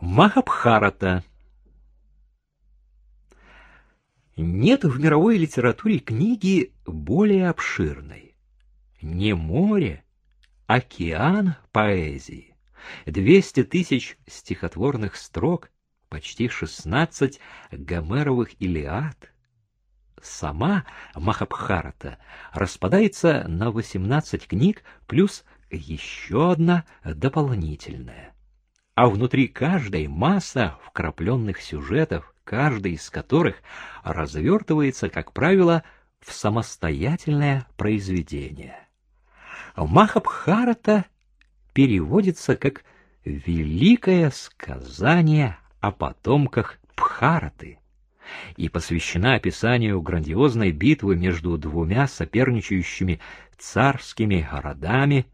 Махабхарата Нет в мировой литературе книги более обширной. Не море, океан поэзии. Двести тысяч стихотворных строк, почти шестнадцать Гомеровых Илиад. Сама Махабхарата распадается на восемнадцать книг плюс еще одна дополнительная а внутри каждой масса вкрапленных сюжетов, каждый из которых развертывается, как правило, в самостоятельное произведение. Махабхарата переводится как «великое сказание о потомках Пхараты» и посвящена описанию грандиозной битвы между двумя соперничающими царскими городами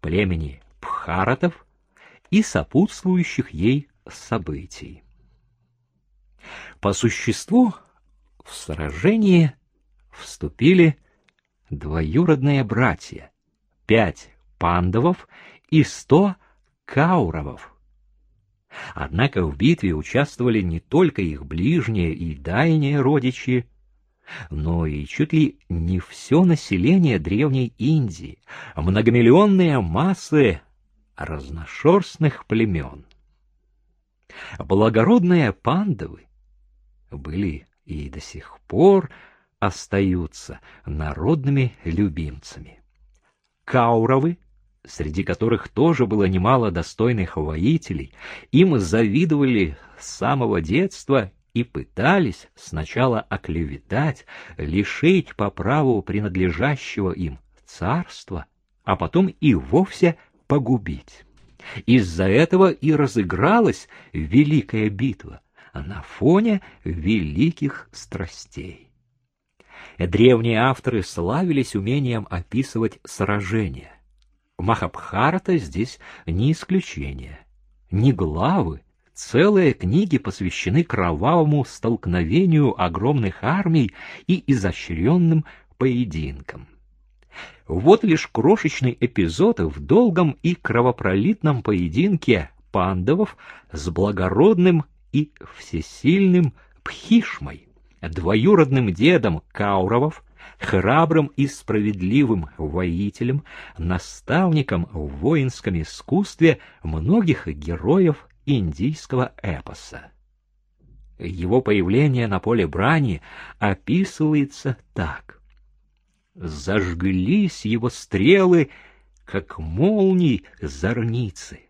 племени Пхаратов и сопутствующих ей событий. По существу в сражение вступили двоюродные братья, пять пандавов и сто кауравов. Однако в битве участвовали не только их ближние и дальние родичи, но и чуть ли не все население древней Индии, многомиллионные массы разношерстных племен. Благородные пандавы были и до сих пор остаются народными любимцами. Кауровы, среди которых тоже было немало достойных воителей, им завидовали с самого детства и пытались сначала оклеветать, лишить по праву принадлежащего им царства, а потом и вовсе погубить. Из-за этого и разыгралась великая битва на фоне великих страстей. Древние авторы славились умением описывать сражения. Махабхарата здесь не исключение. Не главы, целые книги посвящены кровавому столкновению огромных армий и изощренным поединкам. Вот лишь крошечный эпизод в долгом и кровопролитном поединке пандавов с благородным и всесильным Пхишмой, двоюродным дедом Кауровов, храбрым и справедливым воителем, наставником в воинском искусстве многих героев индийского эпоса. Его появление на поле брани описывается так зажглись его стрелы, как молнии зорницы,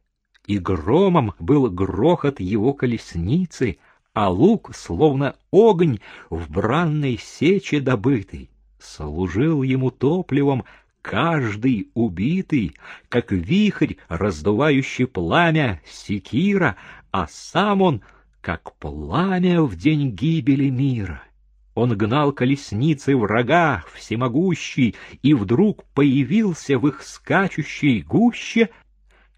и громом был грохот его колесницы, а лук, словно огонь в бранной сече добытый, служил ему топливом каждый убитый, как вихрь, раздувающий пламя секира, а сам он, как пламя в день гибели мира. Он гнал колесницы врага всемогущий, и вдруг появился в их скачущей гуще.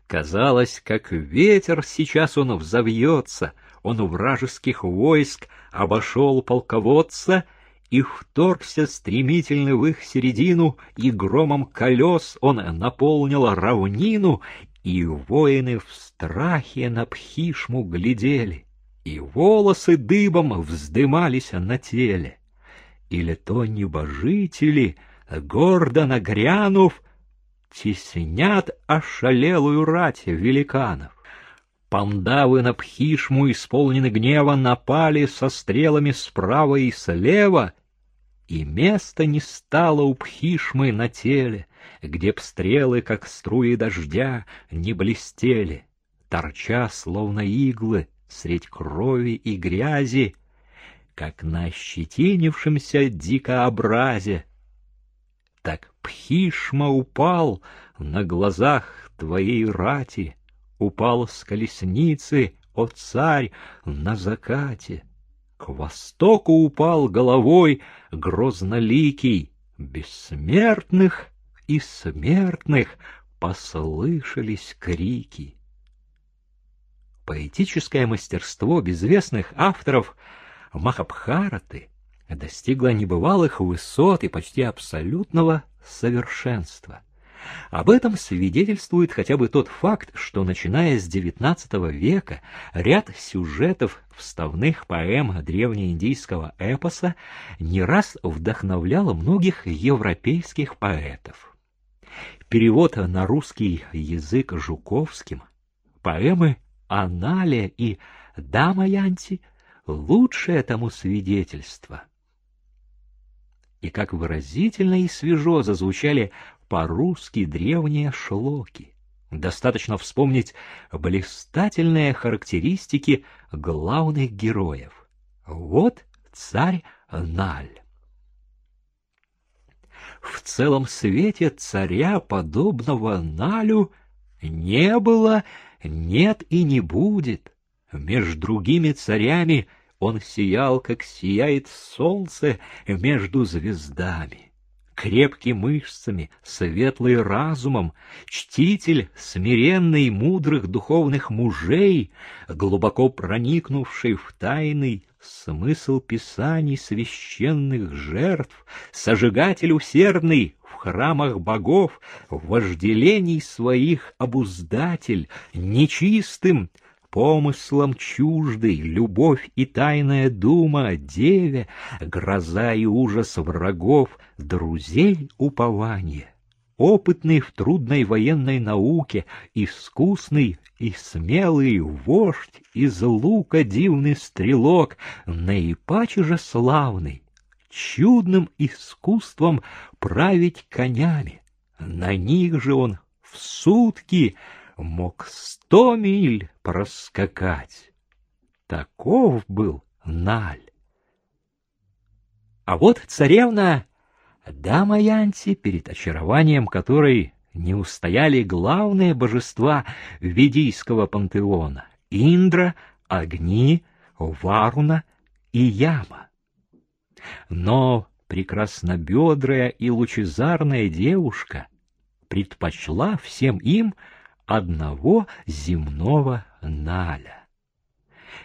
Казалось, как ветер сейчас он взовьется, он у вражеских войск обошел полководца и вторгся стремительно в их середину, и громом колес он наполнил равнину, и воины в страхе на Пхишму глядели и волосы дыбом вздымались на теле. Или то небожители, гордо нагрянув, теснят ошалелую рать великанов. Пандавы на Пхишму, исполнены гнева, напали со стрелами справа и слева, и места не стало у Пхишмы на теле, где б стрелы, как струи дождя, не блестели, торча, словно иглы, средь крови и грязи, как на ощетинившемся дикообразе. Так Пхишма упал на глазах твоей рати, упал с колесницы, о царь, на закате. К востоку упал головой грозноликий, бессмертных и смертных послышались крики поэтическое мастерство безвестных авторов Махабхараты достигло небывалых высот и почти абсолютного совершенства. Об этом свидетельствует хотя бы тот факт, что начиная с XIX века ряд сюжетов вставных поэм древнеиндийского эпоса не раз вдохновлял многих европейских поэтов. Перевод на русский язык Жуковским, поэмы «Аналия» и «Дамаянти» — лучшее тому свидетельство. И как выразительно и свежо зазвучали по-русски древние шлоки. Достаточно вспомнить блистательные характеристики главных героев. Вот царь Наль. В целом свете царя, подобного Налю, не было, нет и не будет. Между другими царями он сиял, как сияет солнце между звездами крепкий мышцами, светлый разумом, чтитель смиренный мудрых духовных мужей, глубоко проникнувший в тайный смысл писаний священных жертв, сожигатель усердный храмах богов, вожделений своих обуздатель, нечистым помыслам чуждый, любовь и тайная дума деве, гроза и ужас врагов, друзей упование. Опытный в трудной военной науке, искусный и смелый вождь, из лука дивный стрелок, наипаче же славный, чудным искусством править конями. На них же он в сутки мог сто миль проскакать. Таков был Наль. А вот царевна Дама Янти, перед очарованием которой не устояли главные божества ведийского пантеона — Индра, Огни, Варуна и Яма. Но прекраснобедрая и лучезарная девушка предпочла всем им — одного земного Наля.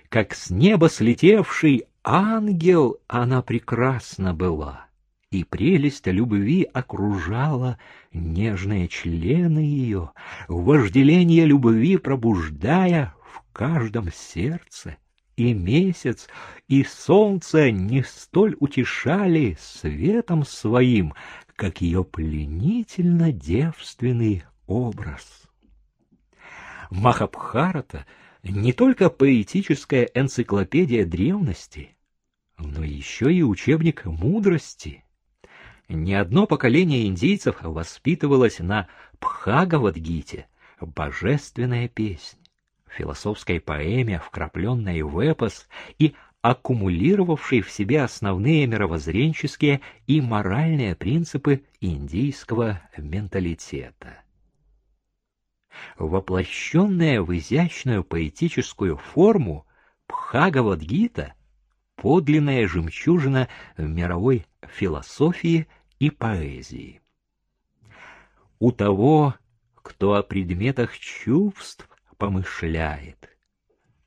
Как с неба слетевший ангел она прекрасна была, и прелесть любви окружала нежные члены ее, вожделение любви пробуждая в каждом сердце. И месяц, и солнце не столь утешали светом своим, как ее пленительно девственный образ. Махабхарата не только поэтическая энциклопедия древности, но еще и учебник мудрости. Ни одно поколение индийцев воспитывалось на Пхагавадгите, божественная песнь, философской поэме, вкрапленной в эпос и аккумулировавшей в себе основные мировоззренческие и моральные принципы индийского менталитета воплощенная в изящную поэтическую форму Пхагавадгита, подлинная жемчужина мировой философии и поэзии. У того, кто о предметах чувств помышляет,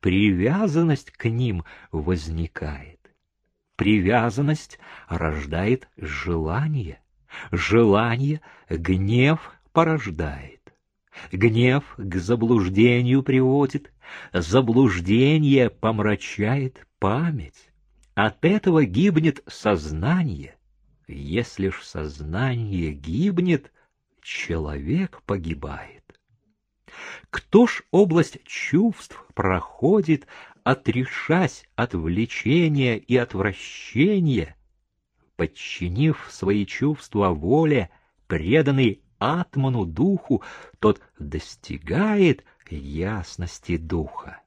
привязанность к ним возникает. Привязанность рождает желание, желание гнев порождает. Гнев к заблуждению приводит, заблуждение помрачает память. От этого гибнет сознание. Если ж сознание гибнет, человек погибает. Кто ж область чувств проходит, отрешась от влечения и отвращения, подчинив свои чувства воле, преданный атману духу, тот достигает ясности духа.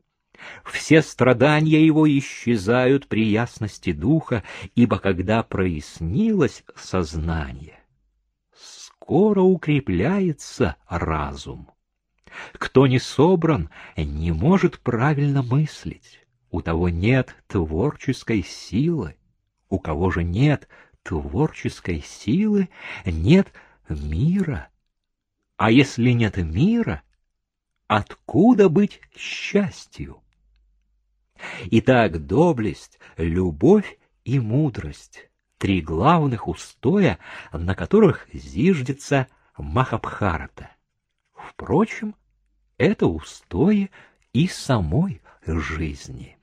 Все страдания его исчезают при ясности духа, ибо когда прояснилось сознание, скоро укрепляется разум. Кто не собран, не может правильно мыслить. У того нет творческой силы. У кого же нет творческой силы, нет мира. А если нет мира, откуда быть счастью? Итак, доблесть, любовь и мудрость — три главных устоя, на которых зиждется Махабхарата. Впрочем, это устои и самой жизни.